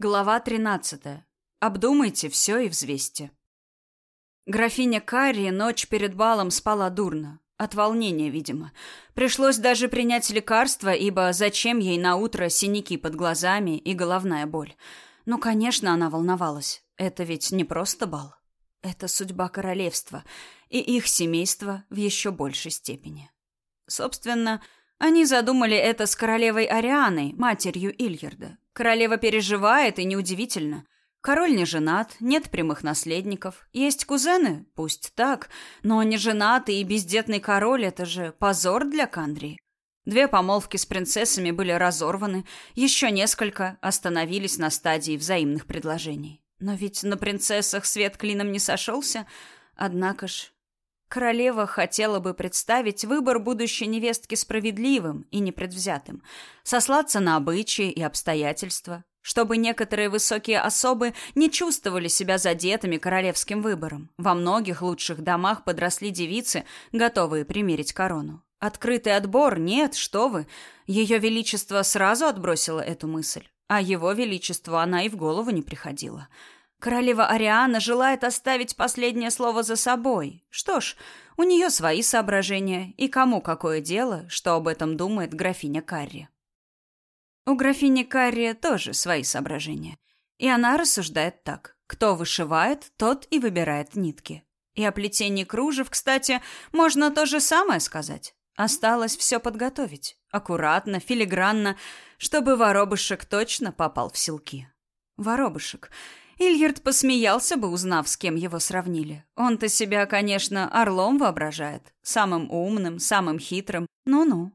Глава 13. Обдумайте все и взвесьте. Графиня Карри ночь перед балом спала дурно. От волнения, видимо. Пришлось даже принять лекарство, ибо зачем ей на утро синяки под глазами и головная боль? Ну, конечно, она волновалась. Это ведь не просто бал. Это судьба королевства и их семейства в еще большей степени. Собственно, они задумали это с королевой Арианой, матерью Ильярда. Королева переживает, и неудивительно. Король не женат, нет прямых наследников. Есть кузены? Пусть так. Но не женатый и бездетный король – это же позор для Кандрии. Две помолвки с принцессами были разорваны, еще несколько остановились на стадии взаимных предложений. Но ведь на принцессах свет клином не сошелся. Однако ж, Королева хотела бы представить выбор будущей невестки справедливым и непредвзятым, сослаться на обычаи и обстоятельства, чтобы некоторые высокие особы не чувствовали себя задетыми королевским выбором. Во многих лучших домах подросли девицы, готовые примерить корону. Открытый отбор? Нет, что вы. Ее величество сразу отбросило эту мысль, а его величеству она и в голову не приходила. — Королева Ариана желает оставить последнее слово за собой. Что ж, у нее свои соображения, и кому какое дело, что об этом думает графиня Карри. У графини Карри тоже свои соображения. И она рассуждает так. Кто вышивает, тот и выбирает нитки. И о плетении кружев, кстати, можно то же самое сказать. Осталось все подготовить. Аккуратно, филигранно, чтобы воробышек точно попал в селки. Воробышек — Ильярд посмеялся бы, узнав, с кем его сравнили. Он-то себя, конечно, орлом воображает. Самым умным, самым хитрым. Ну-ну.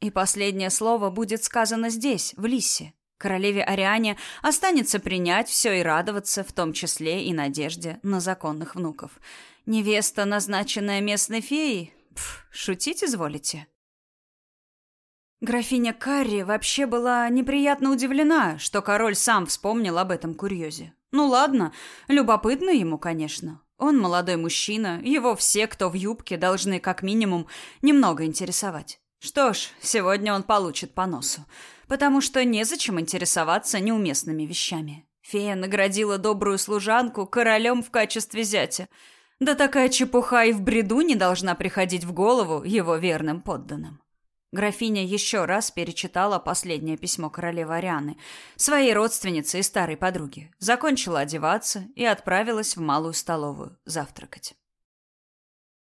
И последнее слово будет сказано здесь, в Лисе. Королеве Ариане останется принять все и радоваться, в том числе и надежде на законных внуков. Невеста, назначенная местной феей? Пф, шутить изволите? Графиня Карри вообще была неприятно удивлена, что король сам вспомнил об этом курьезе. Ну ладно, любопытно ему, конечно. Он молодой мужчина, его все, кто в юбке, должны как минимум немного интересовать. Что ж, сегодня он получит по носу, потому что незачем интересоваться неуместными вещами. Фея наградила добрую служанку королем в качестве зятя. Да такая чепуха и в бреду не должна приходить в голову его верным подданным. Графиня еще раз перечитала последнее письмо королевы Арианы, своей родственнице и старой подруге, закончила одеваться и отправилась в малую столовую завтракать.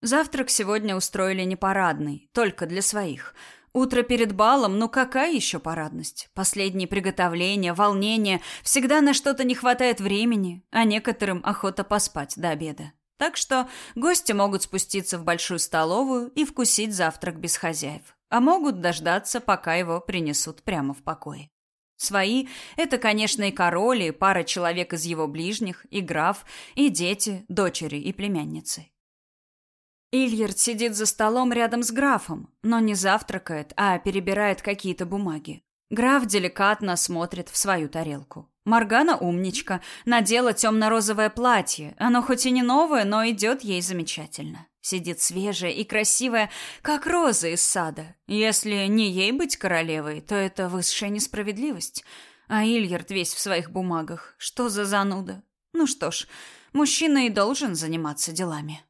Завтрак сегодня устроили не парадный, только для своих. Утро перед балом, ну какая еще парадность? Последние приготовления, волнения, всегда на что-то не хватает времени, а некоторым охота поспать до обеда. Так что гости могут спуститься в большую столовую и вкусить завтрак без хозяев а могут дождаться, пока его принесут прямо в покое. Свои — это, конечно, и король, и пара человек из его ближних, и граф, и дети, дочери и племянницы. Ильярд сидит за столом рядом с графом, но не завтракает, а перебирает какие-то бумаги. Граф деликатно смотрит в свою тарелку. Маргана умничка, надела темно-розовое платье. Оно хоть и не новое, но идет ей замечательно. Сидит свежая и красивая, как роза из сада. Если не ей быть королевой, то это высшая несправедливость. А Ильярд весь в своих бумагах. Что за зануда? Ну что ж, мужчина и должен заниматься делами.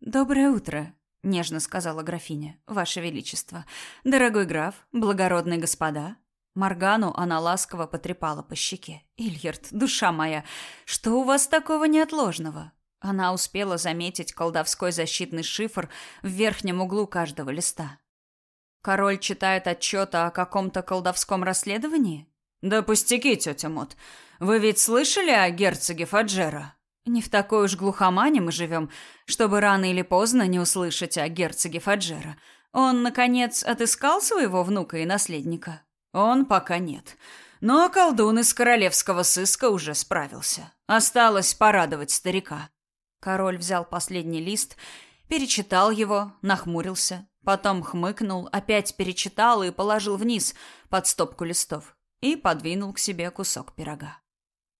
«Доброе утро», — нежно сказала графиня, — «Ваше Величество. Дорогой граф, благородные господа». Маргану она ласково потрепала по щеке. «Ильярд, душа моя, что у вас такого неотложного? Она успела заметить колдовской защитный шифр в верхнем углу каждого листа. Король читает отчет о каком-то колдовском расследовании? Да пустяки, тетя Мот. Вы ведь слышали о герцоге Фаджера? Не в такой уж глухомане мы живем, чтобы рано или поздно не услышать о герцоге Фаджера. Он, наконец, отыскал своего внука и наследника? Он пока нет. Но колдун из королевского сыска уже справился. Осталось порадовать старика. Король взял последний лист, перечитал его, нахмурился, потом хмыкнул, опять перечитал и положил вниз под стопку листов и подвинул к себе кусок пирога.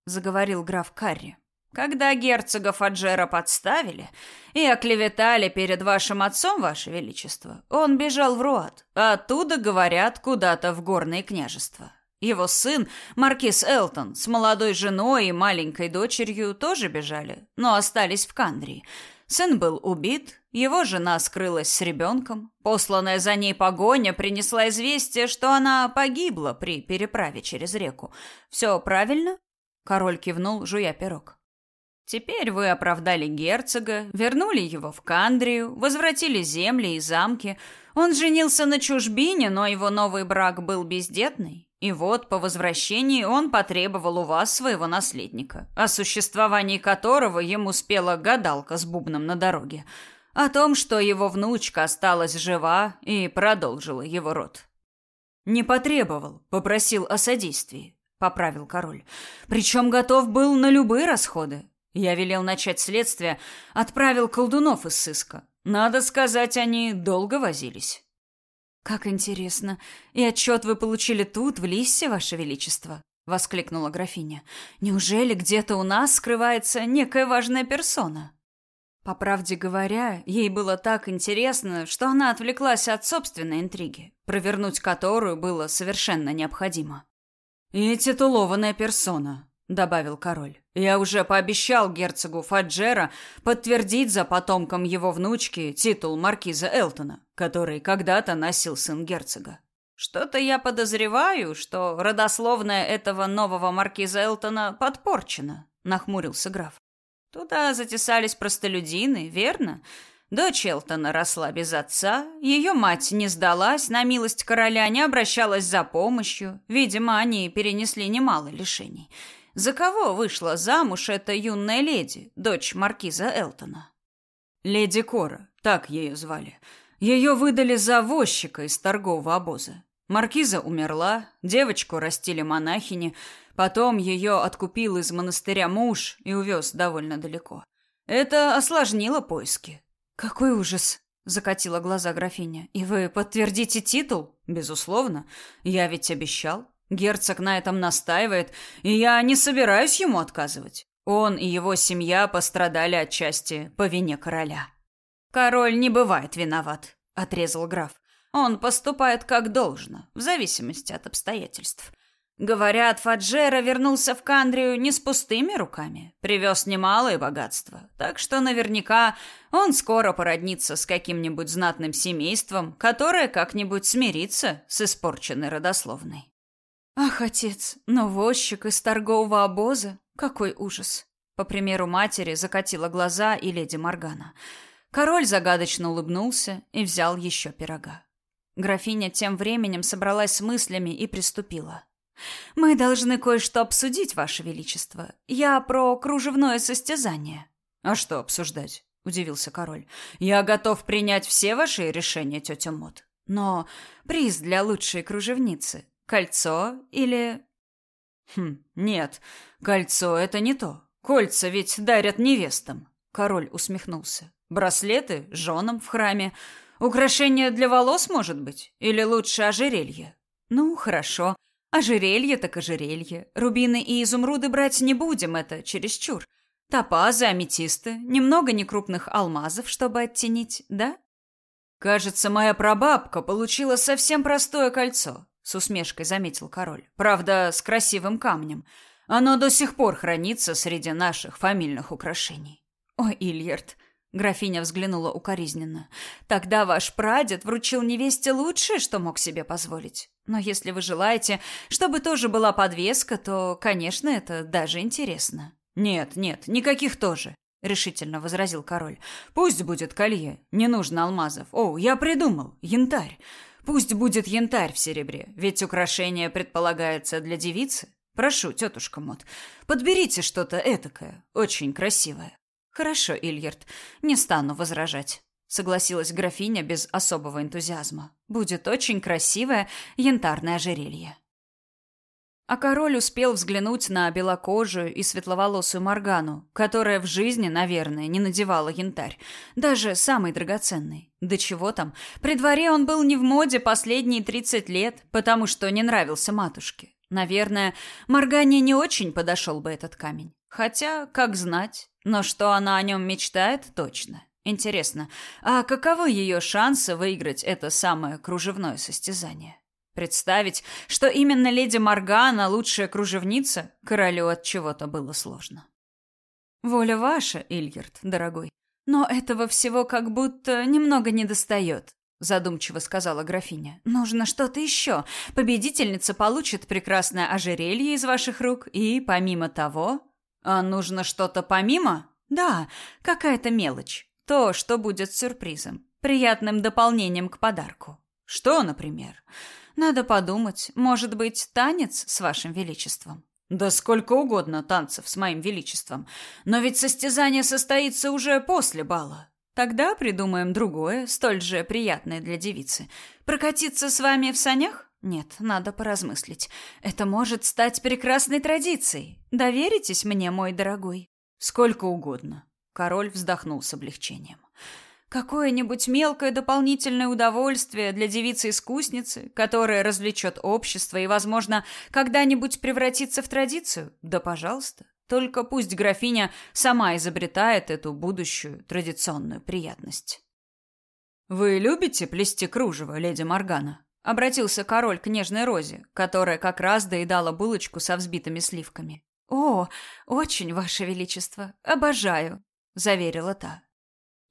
Заговорил граф Карри. Когда герцога Фаджера подставили и оклеветали перед вашим отцом, ваше величество, он бежал в Руат, а оттуда, говорят, куда-то в горные княжества. Его сын, маркиз Элтон, с молодой женой и маленькой дочерью тоже бежали, но остались в Кандрии. Сын был убит, его жена скрылась с ребенком. Посланная за ней погоня принесла известие, что она погибла при переправе через реку. Все правильно? Король кивнул, жуя пирог. Теперь вы оправдали герцога, вернули его в Кандрию, возвратили земли и замки. Он женился на чужбине, но его новый брак был бездетный. И вот по возвращении он потребовал у вас своего наследника, о существовании которого ему спела гадалка с бубном на дороге, о том, что его внучка осталась жива и продолжила его род. Не потребовал, попросил о содействии, поправил король. Причем готов был на любые расходы. Я велел начать следствие, отправил колдунов из сыска. Надо сказать, они долго возились. Как интересно. И отчет вы получили тут, в Лиссе, ваше величество, воскликнула графиня. Неужели где-то у нас скрывается некая важная персона? По правде говоря, ей было так интересно, что она отвлеклась от собственной интриги, провернуть которую было совершенно необходимо. И титулованная персона, добавил король. Я уже пообещал герцогу Фаджера подтвердить за потомком его внучки титул маркиза Элтона, который когда-то носил сын герцога. Что-то я подозреваю, что родословная этого нового маркиза Элтона подпорчена, нахмурился граф. Туда затесались простолюдины, верно? Дочь Элтона росла без отца, ее мать не сдалась на милость короля, не обращалась за помощью. Видимо, они перенесли немало лишений. За кого вышла замуж эта юная леди, дочь маркиза Элтона? Леди Кора, так ее звали. Ее выдали за возчика из торгового обоза. Маркиза умерла, девочку растили монахини, потом ее откупил из монастыря муж и увез довольно далеко. Это осложнило поиски. Какой ужас, закатила глаза графиня. И вы подтвердите титул? Безусловно, я ведь обещал. Герцог на этом настаивает, и я не собираюсь ему отказывать. Он и его семья пострадали отчасти по вине короля. Король не бывает виноват, отрезал граф. Он поступает как должно, в зависимости от обстоятельств. Говорят, Фаджера вернулся в Кандрию не с пустыми руками, привез немалое богатство, так что наверняка он скоро породнится с каким-нибудь знатным семейством, которое как-нибудь смирится с испорченной родословной. Ах, отец, но возчик из торгового обоза, какой ужас! По примеру матери закатила глаза и леди Моргана. Король загадочно улыбнулся и взял еще пирога. Графиня тем временем собралась с мыслями и приступила. Мы должны кое-что обсудить, ваше величество. Я про кружевное состязание. А что обсуждать? удивился король. Я готов принять все ваши решения, тетя Мот. Но приз для лучшей кружевницы Кольцо или... Хм, нет, кольцо — это не то. Кольца ведь дарят невестам. Король усмехнулся. Браслеты — женам в храме. Украшения для волос, может быть? Или лучше ожерелье? Ну, хорошо. Ожерелье так ожерелье. Рубины и изумруды брать не будем, это чересчур. Топазы, аметисты, немного некрупных алмазов, чтобы оттенить, да? Кажется, моя прабабка получила совсем простое кольцо с усмешкой заметил король. Правда, с красивым камнем. Оно до сих пор хранится среди наших фамильных украшений. О, Ильярд, графиня взглянула укоризненно. Тогда ваш прадед вручил невесте лучшее, что мог себе позволить. Но если вы желаете, чтобы тоже была подвеска, то, конечно, это даже интересно. Нет, нет, никаких тоже, решительно возразил король. Пусть будет колье, не нужно алмазов. О, я придумал, янтарь. Пусть будет янтарь в серебре, ведь украшение предполагается для девицы. Прошу, тетушка Мот, подберите что-то этакое, очень красивое. Хорошо, Ильярд, не стану возражать. Согласилась графиня без особого энтузиазма. Будет очень красивое янтарное ожерелье. А король успел взглянуть на белокожую и светловолосую Моргану, которая в жизни, наверное, не надевала янтарь, даже самый драгоценный. Да чего там, при дворе он был не в моде последние тридцать лет, потому что не нравился матушке. Наверное, Моргане не очень подошел бы этот камень. Хотя, как знать, но что она о нем мечтает, точно. Интересно, а каковы ее шансы выиграть это самое кружевное состязание? Представить, что именно леди Моргана лучшая кружевница, королю от чего-то было сложно. Воля ваша, Ильгерт, дорогой. Но этого всего как будто немного недостает, задумчиво сказала графиня. Нужно что-то еще. Победительница получит прекрасное ожерелье из ваших рук, и помимо того, а нужно что-то помимо? Да, какая-то мелочь. То, что будет сюрпризом, приятным дополнением к подарку. Что, например? Надо подумать, может быть, танец с вашим величеством. Да сколько угодно танцев с моим величеством, но ведь состязание состоится уже после бала. Тогда придумаем другое, столь же приятное для девицы. Прокатиться с вами в санях? Нет, надо поразмыслить. Это может стать прекрасной традицией. Доверитесь мне, мой дорогой? Сколько угодно. Король вздохнул с облегчением. Какое-нибудь мелкое дополнительное удовольствие для девицы-искусницы, которое развлечет общество и, возможно, когда-нибудь превратится в традицию? Да, пожалуйста. Только пусть графиня сама изобретает эту будущую традиционную приятность. «Вы любите плести кружево, леди Моргана?» — обратился король к нежной Розе, которая как раз доедала булочку со взбитыми сливками. «О, очень, ваше величество, обожаю», — заверила та.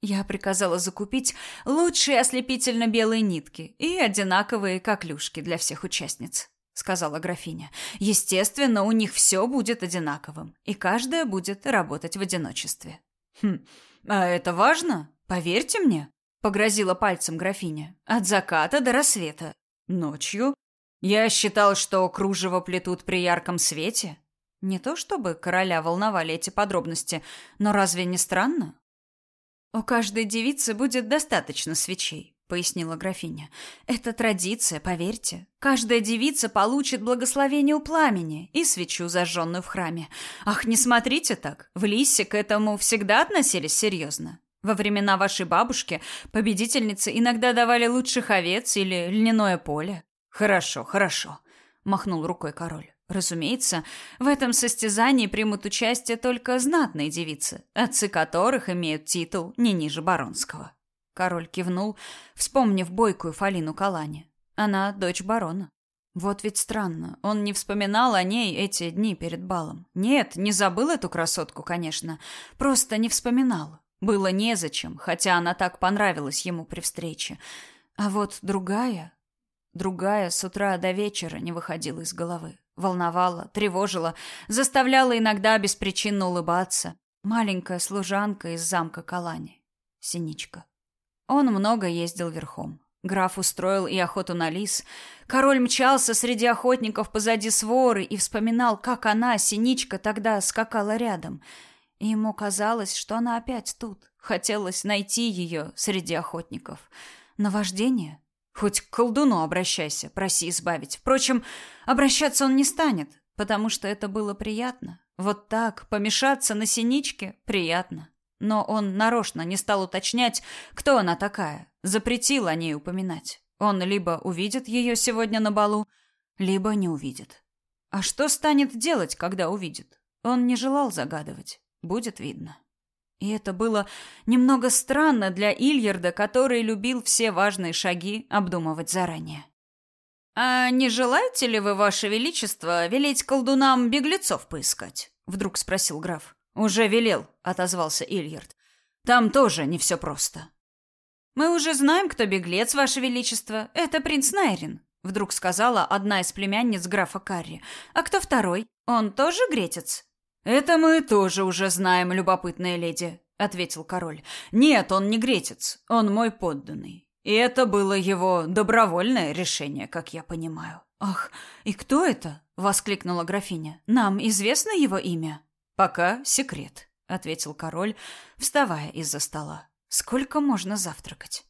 Я приказала закупить лучшие ослепительно-белые нитки и одинаковые коклюшки для всех участниц, сказала графиня. Естественно, у них все будет одинаковым, и каждая будет работать в одиночестве. Хм, а это важно? Поверьте мне, погрозила пальцем графиня. От заката до рассвета. Ночью я считал, что кружево плетут при ярком свете. Не то чтобы короля волновали эти подробности, но разве не странно? «У каждой девицы будет достаточно свечей», — пояснила графиня. «Это традиция, поверьте. Каждая девица получит благословение у пламени и свечу, зажженную в храме. Ах, не смотрите так. В Лисе к этому всегда относились серьезно. Во времена вашей бабушки победительницы иногда давали лучших овец или льняное поле». «Хорошо, хорошо», — махнул рукой король. Разумеется, в этом состязании примут участие только знатные девицы, отцы которых имеют титул не ниже баронского. Король кивнул, вспомнив бойкую Фалину Калани. Она дочь барона. Вот ведь странно, он не вспоминал о ней эти дни перед балом. Нет, не забыл эту красотку, конечно, просто не вспоминал. Было незачем, хотя она так понравилась ему при встрече. А вот другая, другая с утра до вечера не выходила из головы. Волновала, тревожила, заставляла иногда беспричинно улыбаться. Маленькая служанка из замка Калани. Синичка. Он много ездил верхом. Граф устроил и охоту на лис. Король мчался среди охотников позади своры и вспоминал, как она, Синичка, тогда скакала рядом. И ему казалось, что она опять тут. Хотелось найти ее среди охотников. Наваждение? Хоть к колдуну обращайся, проси избавить. Впрочем, обращаться он не станет, потому что это было приятно. Вот так, помешаться на синичке приятно. Но он нарочно не стал уточнять, кто она такая, запретил о ней упоминать. Он либо увидит ее сегодня на балу, либо не увидит. А что станет делать, когда увидит? Он не желал загадывать. Будет видно. И это было немного странно для Ильярда, который любил все важные шаги обдумывать заранее. «А не желаете ли вы, ваше величество, велеть колдунам беглецов поискать?» — вдруг спросил граф. «Уже велел», — отозвался Ильярд. «Там тоже не все просто». «Мы уже знаем, кто беглец, ваше величество. Это принц Найрин», — вдруг сказала одна из племянниц графа Карри. «А кто второй? Он тоже гретец?» «Это мы тоже уже знаем, любопытная леди», — ответил король. «Нет, он не гретец, он мой подданный. И это было его добровольное решение, как я понимаю». «Ах, и кто это?» — воскликнула графиня. «Нам известно его имя?» «Пока секрет», — ответил король, вставая из-за стола. «Сколько можно завтракать?»